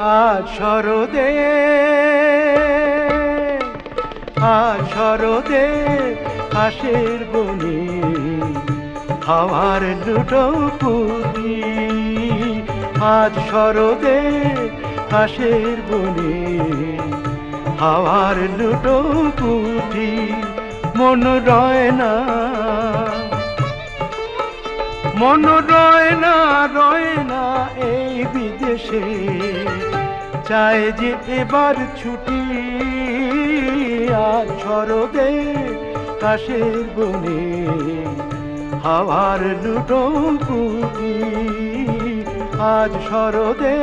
আজ শরদে আজ শরদে হাসের বনে হাওয়ার লুটো পুরি আজ শরদে হাসের বনে হাওয়ার লুটো পুটি মন রয় না। মন রয় না রয় না এই বিদেশে। চায় যে এবার ছুটি আর ছরদে কাশের বনে হাওয়ার লুটো পুটি আজ শরদে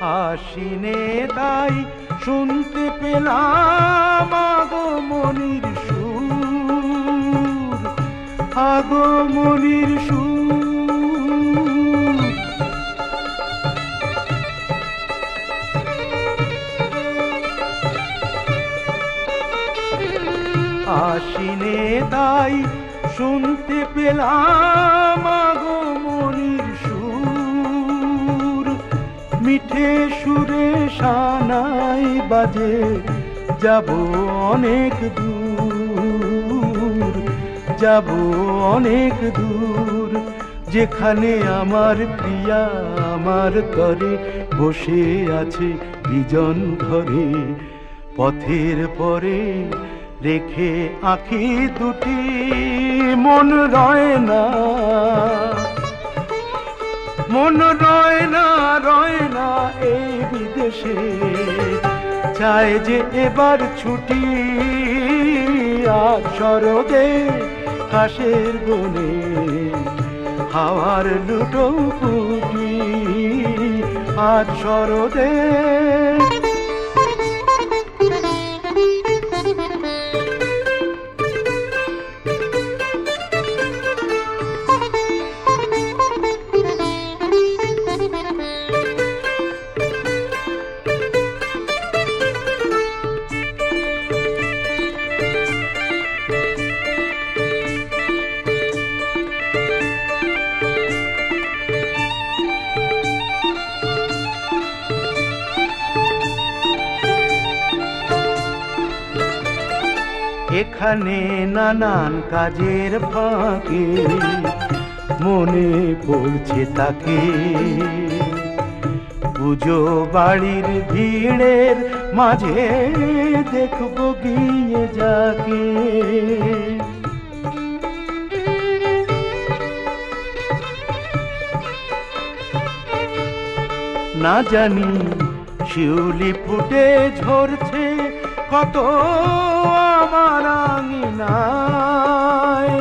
আশিনে তাই শুনতে পেলাম আগমনির সুর আগমনির সুর। আশিনে তাই শুনতে পেলাম আগমনির মিঠে সুরে সানাই বাজে, যাব অনেক দূর, যাব অনেক দূর। যেখানে আমার প্রিয়া আমার তরে বসে আছে বিজন ধরে, পথের পরে রেখে আঁখি দুটি মন রয় না। মন রয় না রয় না এই বিদেশে। চায় যে এবার ছুটি আর শরদে হাসের বনে। হাওয়ার লুটো কুটি, আজ শরদে এখানে নানান কাজের ফাঁকে মনে পড়ছে তাকে। পুজো বাড়ির ভিড়ের মাঝে দেখব গিয়ে যাকে। না জানি, শিউলি ফুটে ঝরছে কত আমার আঙিনায়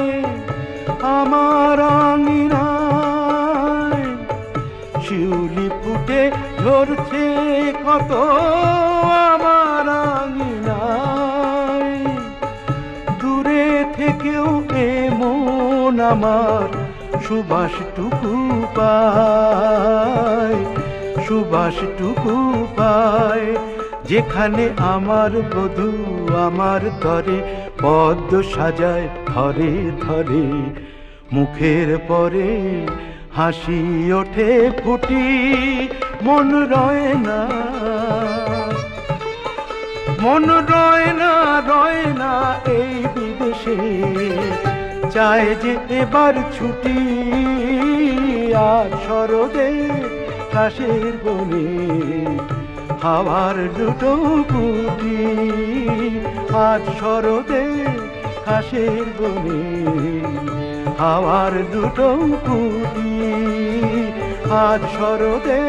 আমার আঙিনায়। শিউলি ফুটে ধরছে কত আমার আঙিনায়। দূরে থেকেও এমন আমার সুবাসটুকু পায় সুবাসটুকু পায়। যেখানে আমার বধূ আমার তরে পদ্ম সাজায় ধরে ধরে। মুখের পরে হাসি ওঠে ফুটি, মন রয় না। মন রয় না রয় না এই বিদেশে। চায় যে এবার ছুটি, আর শরদে কাশের বনে। হাওয়ার দুটো পুটি আজ শরদে কাশের বনে। হাওয়ার দুটো পুটি আজ শরদে